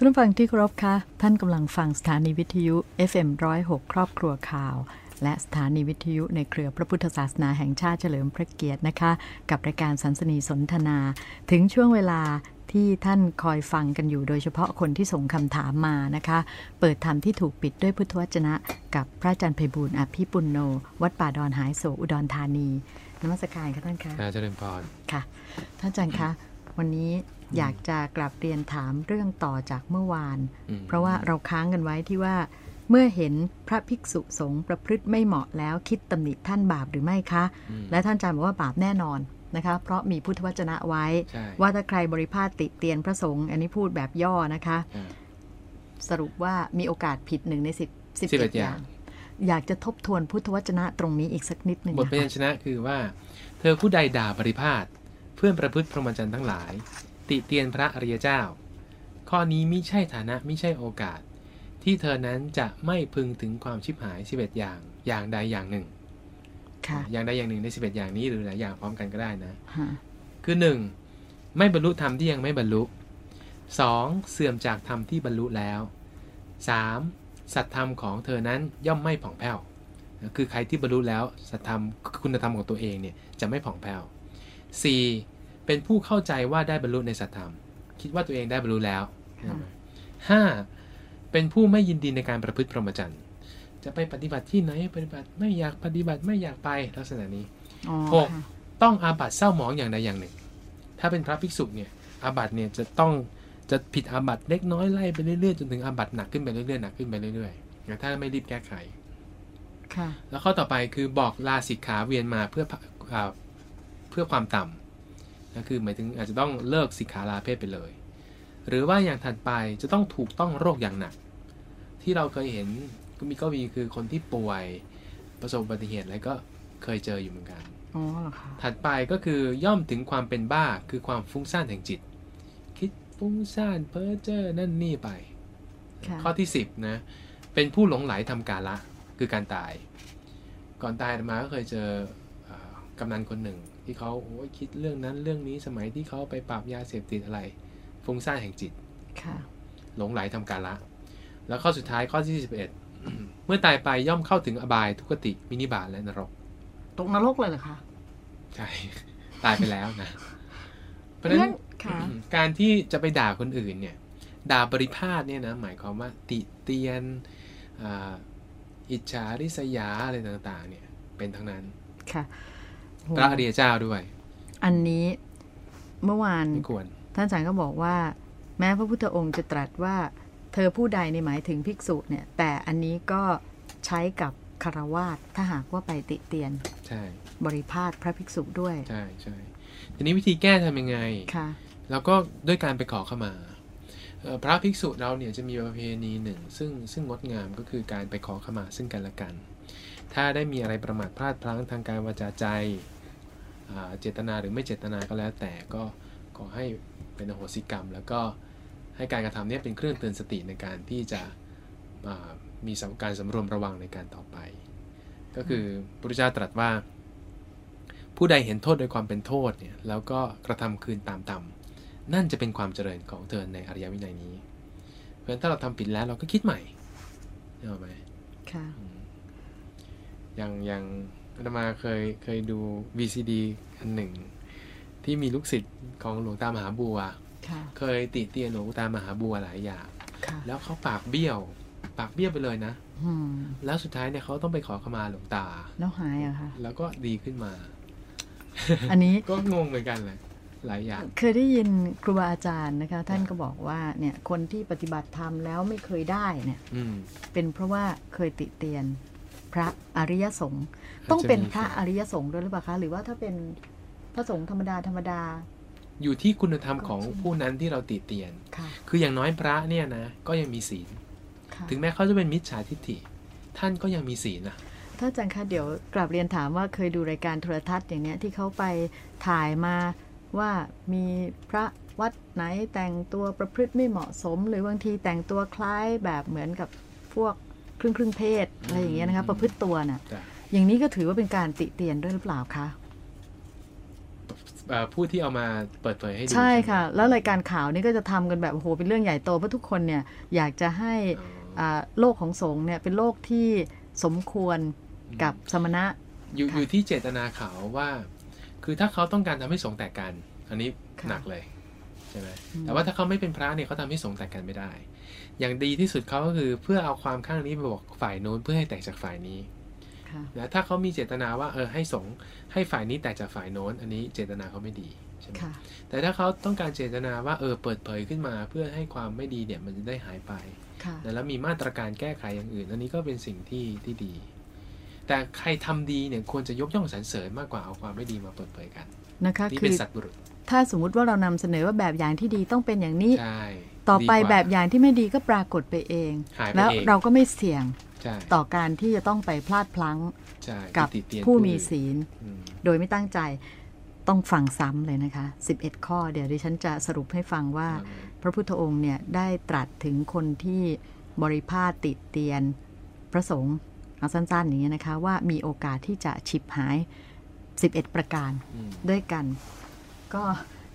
ท่านผู้ฟังที่เคารพคะท่านกำลังฟังสถานีวิทยุ FM106 ครอบครัวข่าว และสถานีวิทยุในเครือพระพุทธศาสนาแห่งชาติเฉลิมพระเกียรตินะคะ กับรายการสันสนีสนทนา ถึงช่วงเวลาที่ท่านคอยฟังกันอยู่โดยเฉพาะคนที่ส่งคำถามมานะคะ เปิดธรรมที่ถูกปิดด้วยพุทธวจนะ กับพระอาจารย์ไพบูลย์อภิปุณโน วัดป่าดอนหายโศกอุดรธานีนมัสการค่ะท่านคะอาจารย์พรค่ะ ท่านอาจารย์คะ วันนี้ อยากจะกลับเรียนถามเรื่องต่อจากเมื่อวานอืมเพราะว่าเราค้างกันไว้ที่ว่า เมื่อเห็นพระภิกษุสงฆ์ประพฤติไม่เหมาะแล้วคิดตำหนิท่านบาปหรือไม่คะอืมและท่านอาจารย์บอกว่าบาปแน่นอนนะคะ เพราะมีพุทธวจนะไว้ใช่ว่าถ้าใครบริพาทติเตียนพระสงฆ์อันนี้พูดแบบย่อนะคะอ่าสรุปว่ามีโอกาสผิดหนึ่งในสิบสิบ11เอ็ดออย่างงอยากจะทบทวนพุทธวจนะตรงนี้อีกสักนิดหนึ่งบทนะพยัญคะชนะคือว่า เธอผู้ใดด่าบริพาทเพื่อนประพฤติพรหมจรรย์ทั้งหลาย ติเตียนพระอริยเจ้า ข้อนี้มิใช่ฐานะมิใช่โอกาส ที่เธอนั้นจะไม่พึงถึงความชิบหาย11อย่างอย่างใดอย่างหนึ่งค่ะอย่างใดอย่างหนึ่งใน11อย่างนี้หรือหลายอย่างพร้อมกันก็ได้นะฮะคือ 1. ไม่บรรลุธรรมที่ยังไม่บรรลุ 2. เสื่อมจากธรรมที่บรรลุแล้ว 3. สัตธรรมของเธอนั้นย่อมไม่ผ่องแผ้วนะคือใครที่บรรลุแล้วสัตธรรมคุณธรรมของตัวเองเนี่ยจะไม่ผ่องแผ้ว 4. เป็นผู้เข้าใจว่าได้บรรลุในสัตธรรม คิดว่าตัวเองได้บรรลุแล้วค่ะห้าเป็นผู้ไม่ยินดีในการประพฤติพรหมจรรย์จะไปปฏิบัติที่ไหนปฏิบัติไม่อยากปฏิบัติไม่อยากไปลักษณะนี้อ๋อหกค่ะต้องอาบัตเศร้าหมองอย่างใดอย่างหนึ่ง ถ้าเป็นพระภิกษุเนี่ยอาบัตเนี่ยจะต้องจะผิดอาบัตเล็กน้อยไล่ไปเรื่อยๆจนถึงอาบัตหนักขึ้นไปเรื่อยๆหนักขึ้นไปเรื่อยๆนะถ้าไม่รีบแก้ไขค่ะแล้วข้อต่อไปคือบอกลาสิกขาเวียนมาเพื่ออ่าเพื่อความต่ำ นะคือหมายถึงอาจจะต้องเลิกสิกขาลาเพศไปเลย หรือว่าอย่างถัดไปจะต้องถูกต้องโรคอย่างหนัก ที่เราเคยเห็นก็มีก็มีคือคนที่ป่วยประสบอุบัติเหตุอะไรก็เคยเจออยู่เหมือนกันอ๋อเหรอคะถัดไปก็คือย่อมถึงความเป็นบ้าคือความฟุ้งซ่านแห่งจิต คิดฟุ้งซ่านเพ้อเจ้อนั่นนี่ไปค่ะข้อที่10นะเป็นผู้หลงไหลทำกาละคือการตาย ก่อนตายอาตมาก็เคยเจอเอ่อกำนันคนหนึ่ง ที่เขาโอ้ยคิดเรื่องนั้นเรื่องนี้สมัยที่เขาไปปราบยาเสพติดอะไร ฟุ้งซ่านแห่งจิตค่ะหลงไหลทำกาละ แล้วข้อสุดท้ายข้อที่11เมื่อตายไปย่อมเข้าถึงอบายทุกขติมินิบาตและนรก ตกนรกเลยเหรอคะ ใช่ ตายไปแล้วนะ เพราะฉะนั้นค่ะการที่จะไปด่าคนอื่นเนี่ย ด่าบริพาทเนี่ยนะ หมายความว่าติเตียนอ่าอิจฉาริษยาอะไรต่าง ๆ เนี่ย เป็นทั้งนั้น ค่ะโห พระอริยเจ้าด้วย อันนี้เมื่อวานไม่ควรท่านอาจารย์ก็บอกว่า แม้พระพุทธองค์จะตรัสว่า เธอผู้ใดในหมายถึงภิกษุเนี่ย แต่อันนี้ก็ใช้กับคารวาสถ้าหากว่าไปติเตียน ใช่ บริพาทพระภิกษุด้วย ใช่ใช่ทีนี้วิธีแก้ทำยังไงค่ะแล้วก็ด้วยการไปขอเข้ามาเอ่อพระภิกษุเราเนี่ยจะมีประเพณีหนึ่ง ซึ่งซึ่งงดงามก็คือการไปขอเข้ามาซึ่งกันและกัน ถ้าได้มีอะไรประมาทพลาดพลั้งทางการวาจาใจอ่า เจตนาหรือไม่เจตนาก็แล้วแต่ก็ขอให้เป็นอโหสิกรรม แล้วก็ให้การกระทำเนี้เป็นเครื่องเตือนสติในการที่จะอ่ามีสำการสำรวมระวังในการต่อไป ก็คือพระพุทธเจ้าตรัสว่า ผู้ใดเห็นโทษโดยความเป็นโทษเนี่ยแล้วก็กระทำคืนตามตามนั่นจะเป็นความเจริญของเธอในอริยวินัยนี้ เพราะฉะนั้นถ้าเราทำผิดแล้วเราก็คิดใหม่เข้าไหมค่ะอืมอย่างอย่าง อาตมาเคยเคยดู VCD อันหนึ่ง ที่มีลูกศิษย์ของหลวงตามหาบัวค่ะเคยติเตียนหลวงตามหาบัวหลายอย่างค่ะแล้วเขาปากเบี้ยว ปากเบี้ยวไปเลยนะอืมแล้วสุดท้ายเนี่ยเขาต้องไปขอขมาหลวงตา แล้วหายเหรอะคะแล้วก็ดีขึ้นมา อันนี้ก็งงเหมือนกันเลยหลายอย่างเคยได้ยินครูบาอาจารย์นะคะ ท่านก็บอกว่าเนี่ยคนที่ปฏิบัติธรรมแล้วไม่เคยได้เนี่ยอืมเป็นเพราะว่าเคยติเตียน พระอริยสงฆ์ต้องเป็นพระอริยสงฆ์ด้วยหรือเปล่าคะ หรือว่าถ้าเป็นพระสงฆ์ธรรมดาธรรมดา อยู่ที่คุณธรรมของผู้นั้นที่เราติเตียนค่ะคืออย่างน้อยพระเนี่ยนะ ก็ยังมีศีลค่ะถึงแม้เขาจะเป็นมิจฉาทิฏฐิ ท่านก็ยังมีศีลนะถ้าอาจารย์คะเดี๋ยวกลับเรียนถามว่าเคยดูรายการโทรทัศน์อย่างเนี้ยที่เขาไปถ่ายมาว่ามีพระวัดไหนแต่งตัวประพฤติไม่เหมาะสม หรือบางทีแต่งตัวคล้ายแบบเหมือนกับพวก ครึ่งครึ่งๆเพศอะไรอย่างเงี้ยนะคะประพฤติตัวน่ะจ้ะอย่างนี้ก็ถือว่าเป็นการติเตียนด้วยหรือเปล่าคะเอ่อผู้ที่เอามาเปิดเผยให้ดูใช่ไหมค่ะ แล้วรายการข่าวนี่ก็จะทำกันแบบโอ้โหเป็นเรื่องใหญ่โตเพราะทุกคนเนี่ยอยากจะให้อ๋ออ่าโลกของสงฆ์เนี่ยเป็นโลกที่สมควรกับสมณะอยู่ค่ะอยู่ที่เจตนาเขาว่า คือถ้าเขาต้องการทำให้สงฆ์แตกกัน อันนี้ค่ะหนักเลยใช่ไหมอืมแต่ว่าถ้าเขาไม่เป็นพระเนี่ยเขาทำให้สงฆ์แตกกันไม่ได้ อย่างดีที่สุดเขาก็คือเพื่อเอาความข้างนี้ไปบอกฝ่ายโน้นเพื่อให้แตกจากฝ่ายนี้ค่ะนะถ้าเขามีเจตนาว่าเออให้สงฆ์ให้ฝ่ายนี้แตกจากฝ่ายโน้น อันนี้เจตนาเขาไม่ดีใช่ไหมค่ะแต่ถ้าเขาต้องการเจตนาว่าเออเปิดเผยขึ้นมา เพื่อให้ความไม่ดีเนี่ยมันจะได้หายไปค่ะนะแล้วมีมาตรการแก้ไขอย่างอื่น อันนี้ก็เป็นสิ่งที่ที่ดี แต่ใครทำดีเนี่ยควรจะยกย่องสรรเสริญมากกว่าเอาความไม่ดีมาเปิดเผยกันนะคะนี่คืเป็นอสัตว์บุรุษ ถ้าสมมุติว่าเรานำเสนอว่าแบบอย่างที่ดีต้องเป็นอย่างนี้ใช่ ต่อไปดีกว่าแบบอย่างที่ไม่ดีก็ปรากฏไปเอง หายไปแล้วเอง เราก็ไม่เสี่ยงใช่ต่อการที่จะต้องไปพลาดพลั้งใช่กับติเตียนผู้มีอื่นศีล อืม โดยไม่ตั้งใจต้องฟังซ้ำเลยนะคะ 11 ข้อเดี๋ยวดิฉันจะสรุปให้ฟังว่า พระพุทธองค์เนี่ยได้ตรัสถึงคนที่บริพาทติเตียนพระสงฆ์เอาสั้นๆอย่างนี้ยนะคะ ว่ามีโอกาสที่จะฉิบหาย 11 ประการอืม ด้วยกัน ก็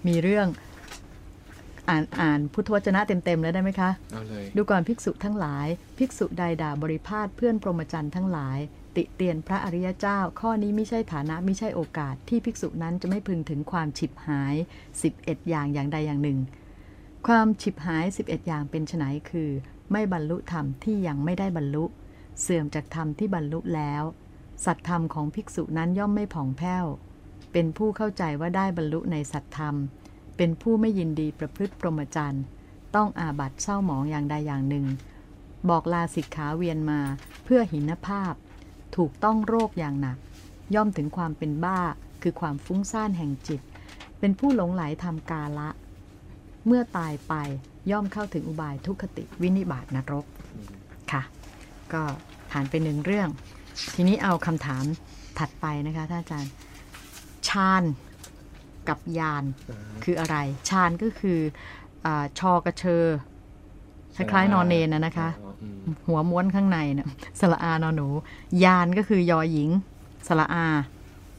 มีเรื่อง อ่านอ่านพุทธวจนะเต็มๆแล้วได้ไหมคะ เอาเลย ดูก่อนภิกษุทั้งหลาย ภิกษุใดด่าบริพาทเพื่อนพรหมจรรย์ทั้งหลาย ติเตียนพระอริยเจ้า ข้อนี้ไม่ใช่ฐานะไม่ใช่โอกาส ที่ภิกษุนั้นจะไม่พึงถึงความฉิบหาย 11 อย่างอย่างใดอย่างหนึ่ง ความฉิบหาย 11 อย่างเป็นไฉนคือ ไม่บรรลุธรรมที่ยังไม่ได้บรรลุ เสื่อมจากธรรมที่บรรลุแล้ว สัตธรรมของภิกษุนั้นย่อมไม่ผ่องแผ้วเป็นผู้เข้าใจว่าได้บรรลุในสัตธรรม เป็นผู้ไม่ยินดีประพฤติพรหมจรรย์ต้องอาบัตเศร้าหมองอย่างใดอย่างหนึ่ง บอกลาสิกขาเวียนมาเพื่อหินภาพ ถูกต้องโรคอย่างหนัก ย่อมถึงความเป็นบ้าคือความฟุ้งซ่านแห่งจิต เป็นผู้หลงไหลทำกาละ เมื่อตายไปย่อมเข้าถึงอุบายทุกขติวินิบาตนรกค่ะ ก็ผ่านไปหนึ่งเรื่อง ทีนี้เอาคำถามถัดไปนะคะท่านอาจารย์ ฌาน กับยานอ่าคืออะไร ฌานก็คืออาชอกระเชอคล้ายๆนอนเนนนะนะคะอ๋ออืมหัวม้วนข้างในเนี่ยสระอานอนหนู ยานก็คือยอหญิงสระอา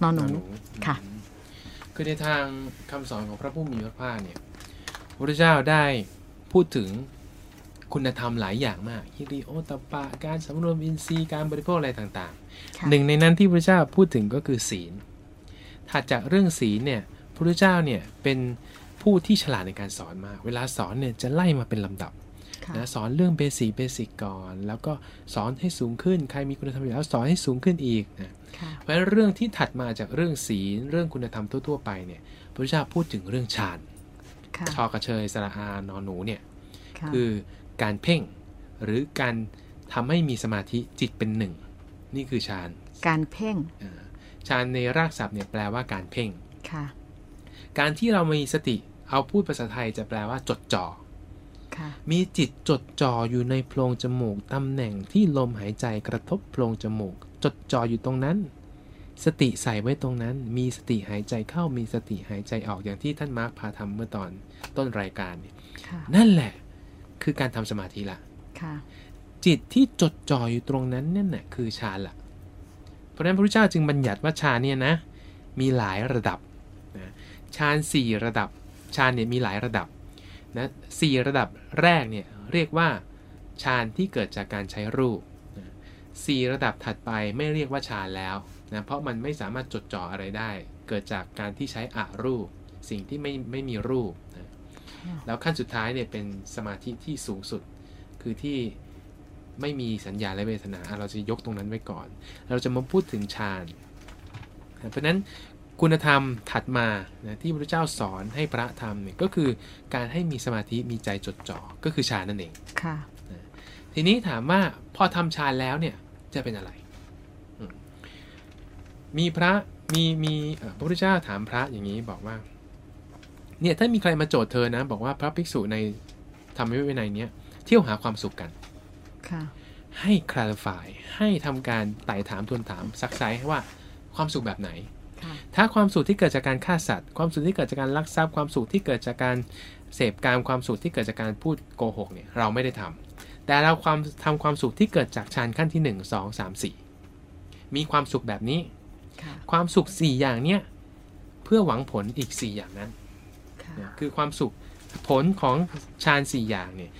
นอนหนูค่ะอืมคือในทางคำสอนของพระผู้มีพระภาคเนี่ยพระพุทธเจ้าได้พูดถึงคุณธรรมหลายอย่างมากหิริโอตตัปปะการสำรวมอินทรีย์การบริโภคอะไรต่างค่ะๆหนึ่งในนั้นที่พระพุทธเจ้าพูดถึงก็คือศีล ถัดจากเรื่องศีลเนี่ย พระพุทธเจ้าเนี่ยเป็นผู้ที่ฉลาดในการสอนมาก เวลาสอนเนี่ยจะไล่มาเป็นลำดับค่ะนะสอนเรื่อง basic basic ก่อน แล้วก็สอนให้สูงขึ้น ใครมีคุณธรรมอยู่แล้วสอนให้สูงขึ้นอีกนะค่ะเพราะฉะนั้นเรื่องที่ถัดมาจากเรื่องศีลเรื่องคุณธรรมทั่วๆไปเนี่ยพระพุทธเจ้าพูดถึงเรื่องฌานค่ะชอกระเชยสระอานอนหนูเนี่ยค่ะคือการเพ่งหรือการทำให้มีสมาธิจิตเป็นหนึ่ง นี่คือฌานการเพ่งอ่าฌานในรากศัพท์เนี่ยแปลว่าการเพ่งค่ะ การที่เรามีสติเอาพูดภาษาไทยจะแปลว่าจดจ่อค่ะมีจิตจดจ่ออยู่ในโพรงจมูกตำแหน่งที่ลมหายใจกระทบโพรงจมูก จดจ่ออยู่ตรงนั้น สติใส่ไว้ตรงนั้น มีสติหายใจเข้ามีสติหายใจออกอย่างที่ท่านมาร์คพาทำเมื่อตอนต้นรายการเนี่ยค่ะนั่นแหละคือการทำสมาธิละค่ะจิตที่จดจ่ออยู่ตรงนั้นนั่นแหละคือฌานละเพราะฉะนั้นพระพุทธเจ้าจึงบัญญัติว่าฌานเนี่ยนะมีหลายระดับนะ ฌานสี่ระดับฌานเนี่ยมีหลายระดับนะสี่ระดับแรกเนี่ยเรียกว่าฌานที่เกิดจากการใช้รูปนะสี่ระดับถัดไปไม่เรียกว่าฌานแล้วนะเพราะมันไม่สามารถจดจ่ออะไรได้ เกิดจากการที่ใช้อารูป สิ่งที่ไม่ไม่มีรูปนะแล้วขั้นสุดท้ายเนี่ยเป็นสมาธิที่สูงสุด คือที่ไม่มีสัญญาและเวทนาอะเราจะยกตรงนั้นไว้ก่อน เราจะมาพูดถึงฌานนะเพราะฉะนั้น คุณธรรมถัดมานะที่พระเจ้าสอนให้พระทำเนี่ยก็คือการให้มีสมาธิมีใจจดจ่อก็คือฌานนั่นเองค่ะทีนี้ถามว่าพอทำฌานแล้วเนี่ยจะเป็นอะไรอืมมีพระมีมีเอ่อพระพุทธเจ้าถามพระอย่างนี้บอกว่าเนี่ยถ้ามีใครมาโจทย์เธอนะ บอกว่าพระภิกษุในธรรมวินัยเนี้ยเที่ยวหาความสุขกันค่ะให้ clarify ให้ทำการไต่ถามทวนถามซักไซให้ว่าความสุขแบบไหนค่ะ ถ้าความสุขที่เกิดจากการฆ่าสัตว์ ความสุขที่เกิดจากการลักทรัพย์ ความสุขที่เกิดจากการเสพการความสุขที่เกิดจากการพูดโกหกเนี่ยเราไม่ได้ทำแต่เราความทำความสุขที่เกิดจากฌานขั้นที่ 1 2 3 4 มีความสุขแบบนี้ค่ะความสุข 4 อย่างเนี้ยเพื่อหวังผลอีก 4 อย่างนั้นค่ะนะคือความสุขผลของฌานสี่อย่างเนี่ย